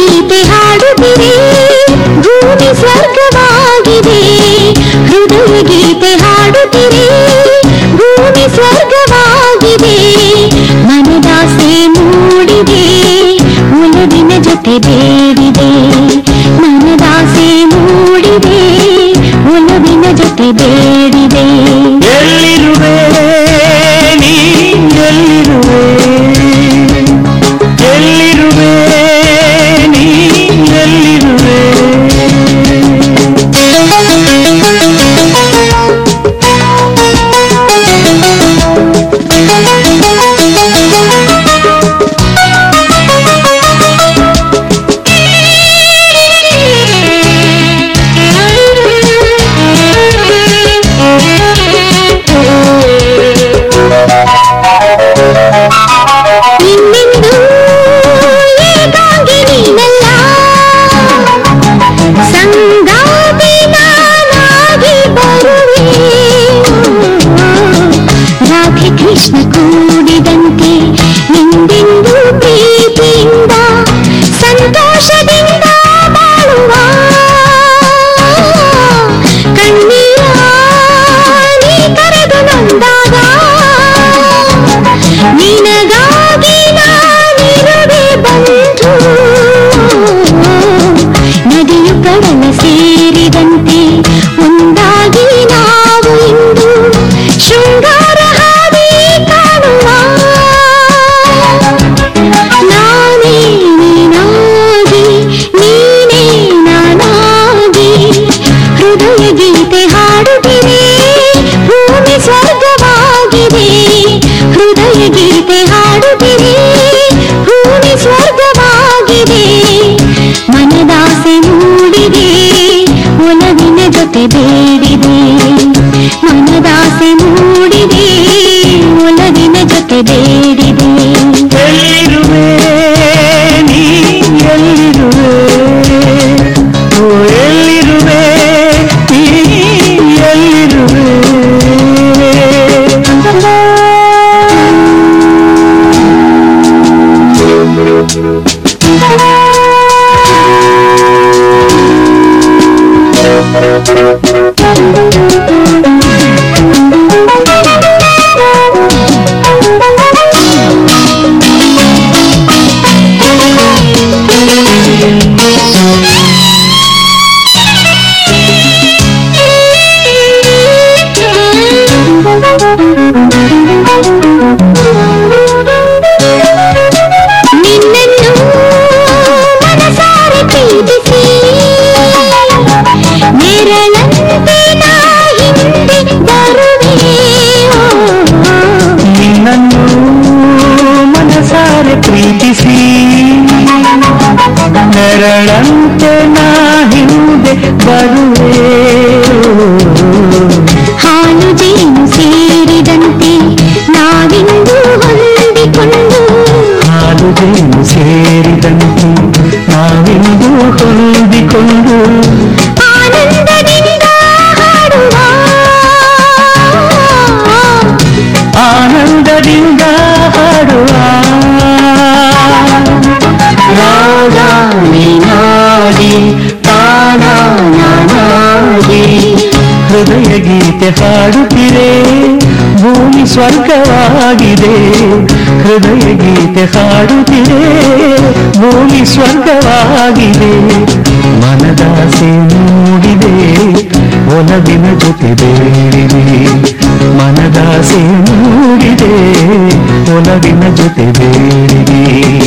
ಗೀತೆ ಹಾಡುತ್ತಿದೆ, ಭೂಮಿ ಸ್ವರ್ಗವಾಗಿದೆ. ಹೃದಯ ಗೀತೆ ಹಾಡುತ್ತಿದೆ, ಭೂಮಿ ಸ್ವರ್ಗವಾಗಿದೆ. ಮನದಾಸೆ ಮೂಡಿದೆ ಒಲವಿನ ಜೊತೆ ಬೇಡಿದೆ. ಮನದಾಸೆ ಮೂಡಿದೆ ಒಲವಿನ ಜೊತೆ ಬೇಡಿದೆ. ಎಲ್ಲಿರುವೆ శ్రీకృష్ణ కూడిదంతే ಒಲವಿನ ಜೊತೆ ಬೇಡಿದೆ ಮನದಾಸೆ ಮೂಡಿದೆ ಒಲವಿನ ಜೊತೆ ಬೇಡಿದೆ ಎಲ್ಲಿರುವೆ ನೀ ಎಲ್ಲಿರುವೆ ಓ ಎಲ್ಲಿರುವೆ ನೀ ಎಲ್ಲಿರುವೆ Thank you. ಹೃದಯ ಗೀತೆ ಹಾಡುತ್ತಿರೆ ಭೂಮಿ ಸ್ವರ್ಗವಾಗಿದೆ. ಹೃದಯ ಗೀತೆ ಹಾಡುತ್ತಿರೆ ಭೂಮಿ ಸ್ವರ್ಗವಾಗಿದೆ. ಮನದಾಸೆ ಮೂಡಿದೆ. ಒಲವಿನ ಜೊತೆ ಬೇಡಿದೆ. ಮನದಾಸೆ ಮೂಡಿದೆ. ಒಲವಿನ ಜೊತೆ ಬೇಡಿದೆ.